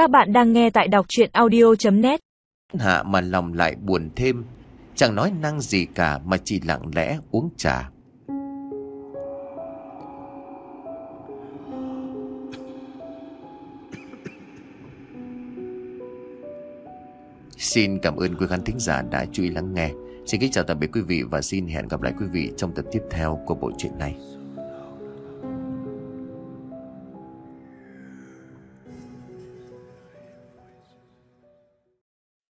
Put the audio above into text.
Các bạn đang nghe tại đọc chuyện audio.net Hạ mà lòng lại buồn thêm, Chẳng nói năng gì cả mà chỉ lặng lẽ uống trà. Xin cảm ơn quý khán thính giả đã chú ý lắng nghe. Xin kính chào tạm biệt quý vị và xin hẹn gặp lại quý vị trong tập tiếp theo của bộ truyện này.